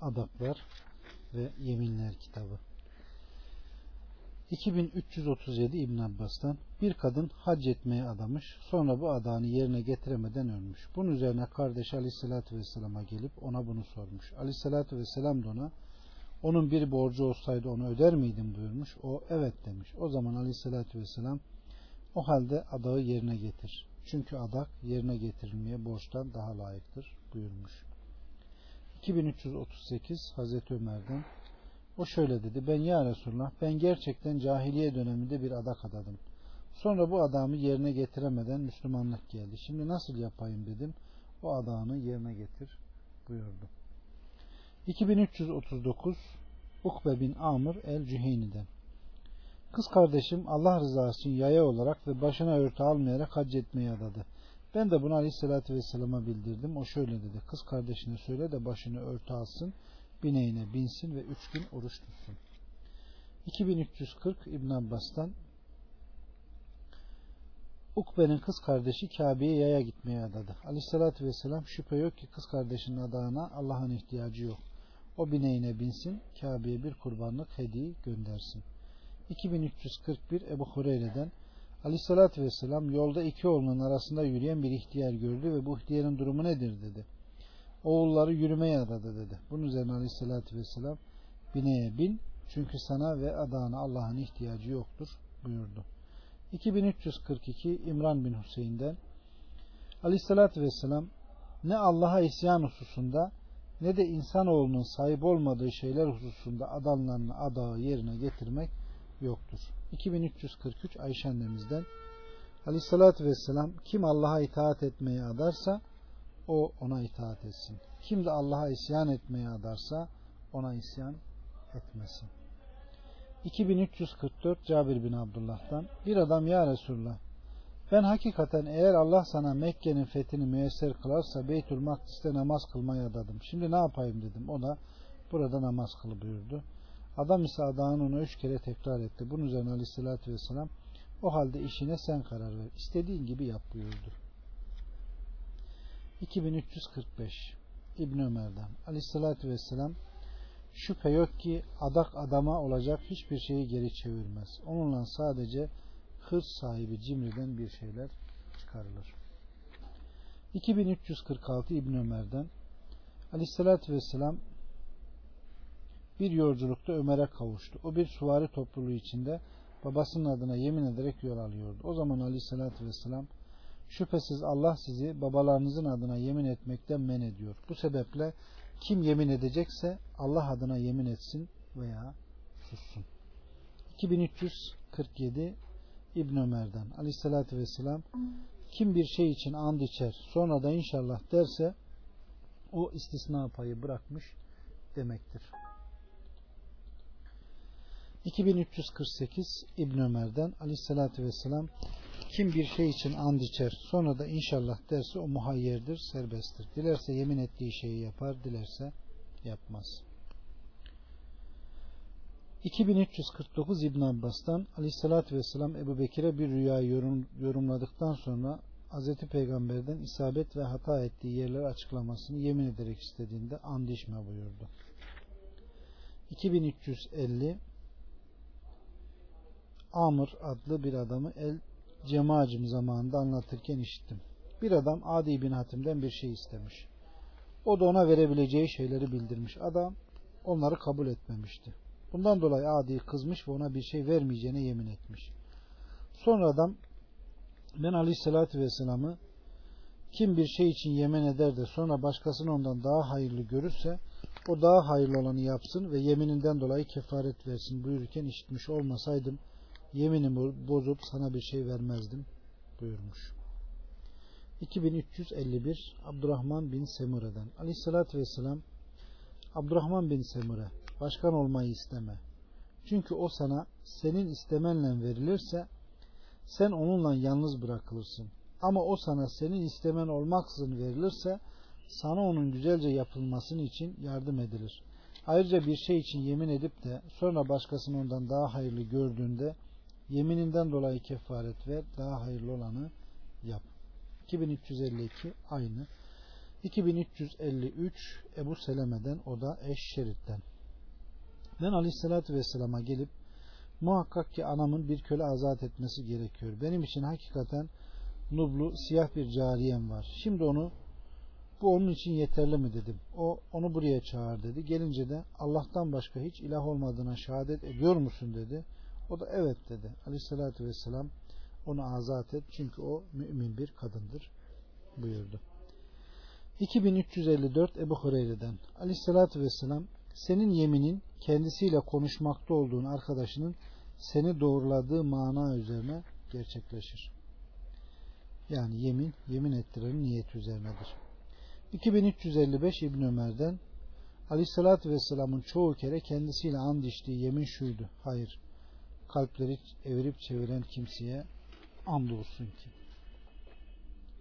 Adaklar ve Yeminler kitabı. 2337 İbn Abbas'tan bir kadın hac etmeye adamış sonra bu adağını yerine getiremeden ölmüş. Bunun üzerine kardeş Aleyhisselatü Vesselam'a gelip ona bunu sormuş. Aleyhisselatü Vesselam da ona onun bir borcu olsaydı onu öder miydim buyurmuş. O evet demiş. O zaman Aleyhisselatü Vesselam o halde adağı yerine getir. Çünkü adak yerine getirilmeye borçtan daha layıktır buyurmuş. 2338 Hazreti Ömer'den o şöyle dedi ben ya Resulullah ben gerçekten cahiliye döneminde bir adak adadım. Sonra bu adamı yerine getiremeden Müslümanlık geldi. Şimdi nasıl yapayım dedim. O adağını yerine getir buyurdu. 2339 Ukbe bin Amr el-Cüheyni'den Kız kardeşim Allah rızası için yaya olarak ve başına örtü almayarak hac etmeyi adadı. Ben de bunu Aleyhisselatü Vesselam'a bildirdim. O şöyle dedi. Kız kardeşine söyle de başını örtü alsın, bineğine binsin ve üç gün oruç tutsun. 2340 İbn Abbas'tan Ukbe'nin kız kardeşi Kabe'ye yaya gitmeye adadı. Aleyhissalatü vesselam şüphe yok ki kız kardeşinin adağına Allah'ın ihtiyacı yok. O bineğine binsin, Kabe'ye bir kurbanlık hediye göndersin. 2341 Ebu Hureyre'den Aleyhissalatü vesselam yolda iki oğlunun arasında yürüyen bir ihtiyar gördü ve bu ihtiyarın durumu nedir dedi. Oğulları yürümeye adadı dedi. Bunun üzerine Aleyhissalatü vesselam bineğe bin çünkü sana ve adağına Allah'ın ihtiyacı yoktur buyurdu. 2342 İmran bin Hüseyin'den Aleyhissalatü vesselam ne Allah'a isyan hususunda ne de insanoğlunun sahip olmadığı şeyler hususunda adamlarını adağı yerine getirmek yoktur. 2343 Ayşe annemizden Aleyhissalatü vesselam kim Allah'a itaat etmeye adarsa o ona itaat etsin. Kim de Allah'a isyan etmeye adarsa ona isyan etmesin. 2344 Cabir bin Abdullah'tan bir adam ya Resulullah ben hakikaten eğer Allah sana Mekke'nin fethini müyesser kılarsa Beytül Makdis'te namaz kılmaya adadım. Şimdi ne yapayım dedim. O da burada namaz kıl buyurdu. Adam ise adağını ona üç kere tekrar etti. Bunun üzerine aleyhissalatü vesselam o halde işine sen karar ver. İstediğin gibi yap buyurdu. 2345 İbn Ömer'den aleyhissalatü vesselam şüphe yok ki adak adama olacak hiçbir şeyi geri çevirmez. Onunla sadece hırs sahibi cimriden bir şeyler çıkarılır. 2346 İbn Ömer'den Aleyhisselatü Vesselam bir yolculukta Ömer'e kavuştu. O bir suvari topluluğu içinde babasının adına yemin ederek yol alıyordu. O zaman Aleyhisselatü Vesselam şüphesiz Allah sizi babalarınızın adına yemin etmekten men ediyor. Bu sebeple kim yemin edecekse Allah adına yemin etsin veya sussun. 2347 İbn Ömer'den Aleyhisselatü Vesselam kim bir şey için and içer sonra da inşallah derse o istisna payı bırakmış demektir. 2348 İbn Ömer'den Aleyhisselatü Vesselam kim bir şey için and içer sonra da inşallah derse o muhayyerdir, serbesttir. Dilerse yemin ettiği şeyi yapar, dilerse yapmaz. 2349 İbn Abbas'tan Aleyhisselatü Vesselam Ebu Bekir'e bir rüyayı yorum, yorumladıktan sonra Hz. Peygamber'den isabet ve hata ettiği yerleri açıklamasını yemin ederek istediğinde and içme buyurdu. 2350 Amr adlı bir adamı El Cemacım zamanında anlatırken işittim. Bir adam Adi bin Hatim'den bir şey istemiş. O da ona verebileceği şeyleri bildirmiş. Adam onları kabul etmemişti. Bundan dolayı Adi kızmış ve ona bir şey vermeyeceğine yemin etmiş. Sonra adam ben Aleyhisselatü Vesselam'ı kim bir şey için yemin eder de sonra başkasını ondan daha hayırlı görürse o daha hayırlı olanı yapsın ve yemininden dolayı kefaret versin buyururken işitmiş olmasaydım yeminimi bozup sana bir şey vermezdim buyurmuş. 2351 Abdurrahman bin Semure'den Aleyhisselatü Vesselam Abdurrahman bin Semure başkan olmayı isteme. Çünkü o sana senin istemenle verilirse sen onunla yalnız bırakılırsın. Ama o sana senin istemen olmaksızın verilirse sana onun güzelce yapılmasının için yardım edilir. Ayrıca bir şey için yemin edip de sonra başkasını ondan daha hayırlı gördüğünde Yemininden dolayı kefaret ver. Daha hayırlı olanı yap. 2352 aynı. 2353 Ebu Seleme'den o da Eşşerit'ten. Ben Aleyhisselatü Vesselam'a gelip muhakkak ki anamın bir köle azat etmesi gerekiyor. Benim için hakikaten nublu siyah bir cariyem var. Şimdi onu bu onun için yeterli mi dedim. O onu buraya çağır dedi. Gelince de Allah'tan başka hiç ilah olmadığına şehadet ediyor musun dedi. O da evet dedi. Aleyhissalatü vesselam onu azat et çünkü o mümin bir kadındır buyurdu. 2354 Ebu Hureyre'den Aleyhissalatü vesselam senin yeminin kendisiyle konuşmakta olduğun arkadaşının seni doğruladığı mana üzerine gerçekleşir. Yani yemin, yemin ettirenin niyeti üzerinedir. 2355 İbn Ömer'den Aleyhisselatü Vesselam'ın çoğu kere kendisiyle and içtiği yemin şuydu. Hayır, kalpleri evirip çeviren kimseye and olsun ki.